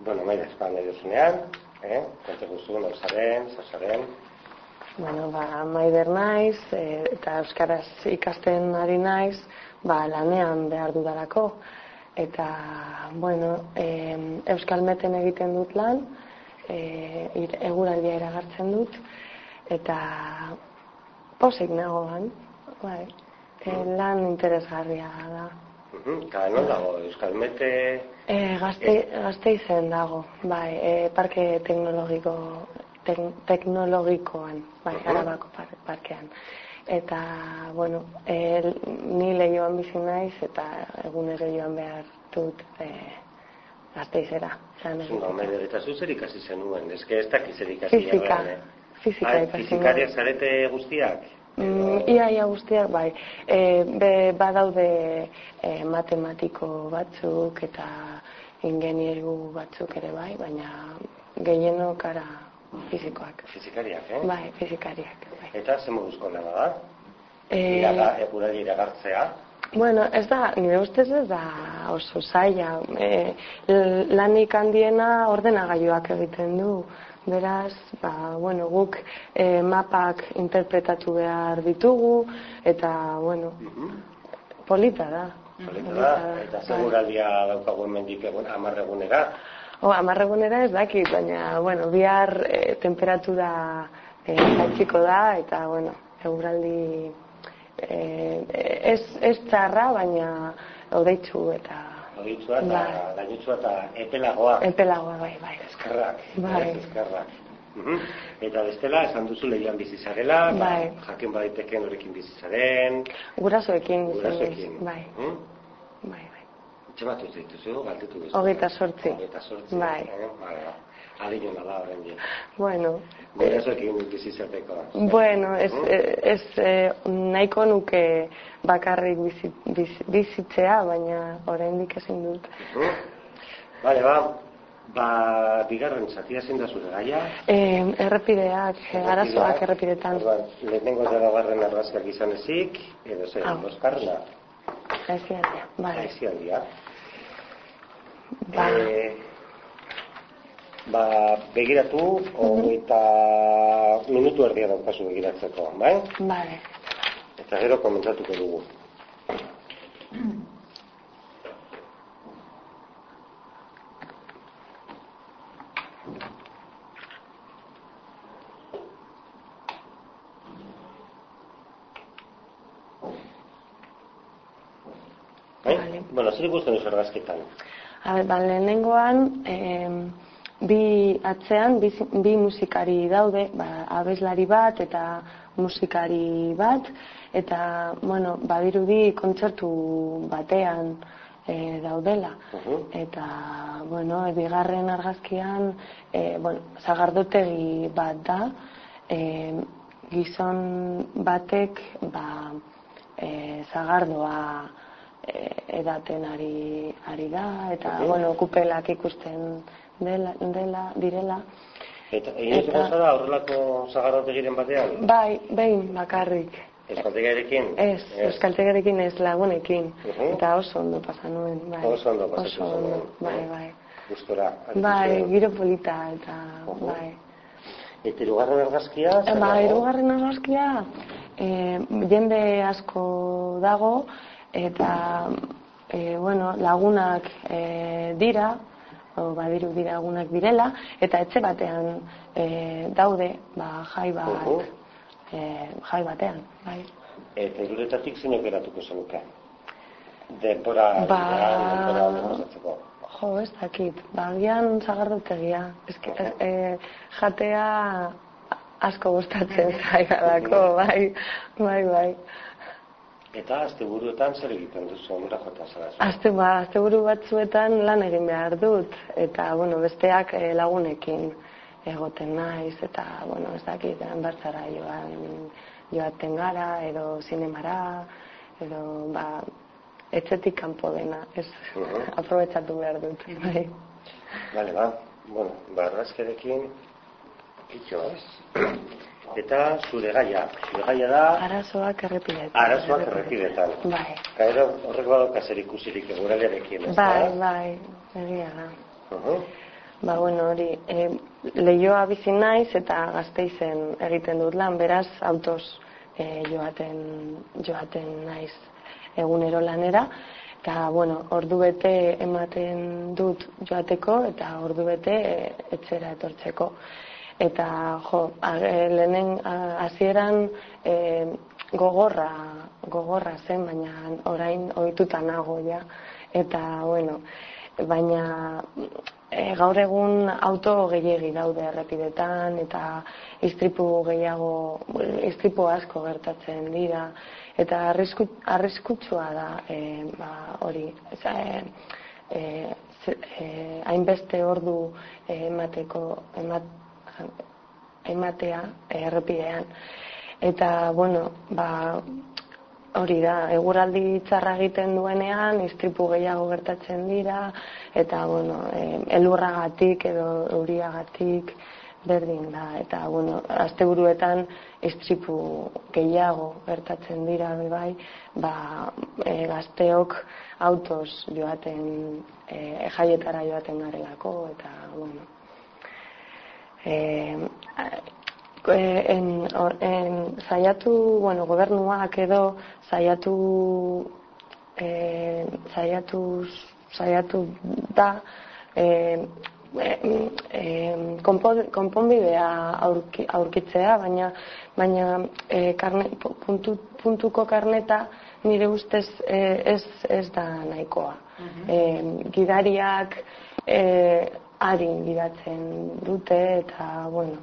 Bueno, maida, espan nahi duzunean, eh? Konte guztu, nauzaren, zazaren. Bueno, ba, maider naiz, e, eta euskaraz ikasten ari naiz, ba, lanean behar dudalako. Eta, bueno, e, euskal meten egiten dut lan, e, eguraldia eragartzen dut, eta posik nagoan, bai, e, lan interesgarria da. Kada non dago, Euskal Mete... E, gazte, gazte izen dago, bai, e, parke teknologiko, tek, teknologikoan, bai, uh -huh. arabako par, parkean. Eta, bueno, e, ni lehioan bizi naiz eta egunero joan behar dut e, gazte izera. Zunga, mede, eta zuzer ikasi zenuen, ez ez dakiz ikasi. Fizika, fizika ikasi. Fizikariak zarete guztiak? Mm, ia, ia guztiak, bai. E, be, badaude e, matematiko batzuk eta ingenieru batzuk ere bai, baina gehienok ara fizikoak. Fizikariak, eh? Bai, fizikariak. Bai. Eta ze moduzko lana da? E... Iraga, egurari iragartzea? Bueno, ez da, nire ustez ez da oso zaila. E, lanik handiena ordenagailuak egiten du. Beraz, ba, bueno, guk e, mapak interpretatu behar ditugu, eta, bueno, polita da. Polita da, eta seguraldia bai. daukagu mendik egun, amarregunera. O, amarregunera ez dakit, baina, bueno, bihar e, temperatura e, da, eta, bueno, eguraldi e, ez, ez txarra, baina odeitzu eta Oditsua eta bai. gainitsua eta epelagoa. Epelagoa, bai, bai. Eskerrak. Bai. Eskerrak. Mhm. Eta bestela, esan duzu lehian bizizarela, ba, bai. jaken baditeken horrekin bizizaren. Gurasoekin. Gurasoekin. Bai. Hmm? Bai, bai. Itxe bat dut dituzu, galdetu duzu. Hogeita sortzi. Hogeita sortzi. Bai. Eh? Bai, bai. Adinona da horren. Bueno. Eh, bizizateko. Bueno, ez, hmm? ez, ez eh, nahiko nuke bakarrik bizitzea, baina oraindik ezin dut. Bale, ba, ba, bigarren zatia zein da zure gaia? Eh, errepideak, arazoak errepidetan. Ba, lehenengo eta garren argazkiak izan ezik, edo zer, ah. boskarna? Aizialdia, bale. Aizialdia. Ba. Eh, ba, begiratu, -hmm. eta minutu erdia daukazu begiratzeko, bai? Bale eta gero komentzatuko dugu. Bai? Bueno, zer ikusten duzu argazketan? A ber, ba, lehenengoan, eh, bi atzean, bi, bi musikari daude, ba, abeslari bat eta musikari bat, eta, bueno, badirudi kontzertu batean e, daudela. Eta, bueno, bigarren argazkian, e, bueno, zagardotegi bat da, e, gizon batek, ba, e, zagardoa edaten ari, ari da, eta, bueno, kupelak ikusten dela, dela direla. Eta egin eta... zara horrelako zagarrotegiren batean? Bai, behin bakarrik. Euskaltegarekin? Ez, ez. euskaltegarekin ez lagunekin. Uh Eta oso ondo pasa nuen. Bai. Oso ondo pasa oso ondo. Bai, bai. Gustora. Bai, giro polita eta uh -huh. bai. Eta irugarren argazkia? Ba, irugarren argazkia, eh, jende asko dago, eta eh, bueno, lagunak eh, dira, o badiru dira egunak direla eta etxe batean e, daude ba jai bat uh jai batean bai. Eta iruretatik zeinek geratuko zenuke? Denbora ba jo ez dakit. Ba gian zagardotegia eske e, jatea asko gustatzen zaigalako bai. Bai bai Eta asteburuetan zer egiten duzu onura jota zara? Aste, ba, asteburu batzuetan lan egin behar dut eta bueno, besteak eh, lagunekin egoten naiz eta bueno, ez dakit bartzara joan joaten gara edo zinemara edo ba etxetik kanpo dena, ez uh -huh. aprobetxatu behar dut. Bai. Vale, ba. Bueno, barrazkerekin itxo, Eta zure gaia, zure gaia da... Arazoak errepidetan. Arazoak errepidetan. Bai. Gairo horrek badok azer ikusirik eguraliarekin, ez bai, Bai, egia da. Uh -huh. Ba, bueno, hori, e, lehioa bizi naiz eta gazteizen egiten dut lan, beraz, autoz e, joaten, joaten naiz egunero lanera. Eta, bueno, ordu bete ematen dut joateko eta ordu bete e, etxera etortzeko. Eta, jo, lehenen hasieran e, gogorra, gogorra zen, baina orain ohituta nago ja. Eta, bueno, baina e, gaur egun auto gehiegi daude errepidetan eta istripu gehiago, istripu asko gertatzen dira eta arrisku, arriskutsua da e, ba, hori eza, e, e, hainbeste ordu emateko emat, ematea errepidean. Eta bueno ba, Hori da, eguraldi txarra egiten duenean, istripu gehiago gertatzen dira, eta, bueno, elurragatik edo euriagatik berdin da, eta, bueno, azte buruetan istripu gehiago gertatzen dira, bai, ba, e, gazteok autos joaten, e, jaietara joaten garelako, eta, bueno, e, en, en, saiatu, bueno, gobernuak edo saiatu eh saiatu saiatu da eh eh konponbidea aurki, aurkitzea, baina baina e, karne, puntu, puntuko karneta nire ustez e, ez, ez da nahikoa. Uh gidariak e, arin gidatzen dute eta bueno,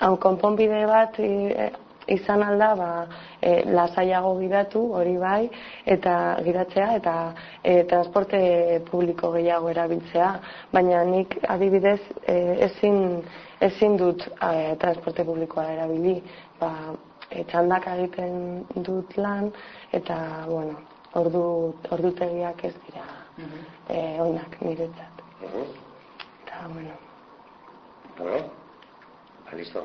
hau konponbide bat e, izan alda ba, e, lasaiago gidatu hori bai eta gidatzea eta e, transporte publiko gehiago erabiltzea. Baina nik adibidez e, ezin, ezin dut e, transporte publikoa erabili. Ba, e, txandak egiten dut lan eta bueno, ordu, ordu tegiak ez dira e, onak niretzat ဟုတ်ဒါဝင်ဟောအလိစော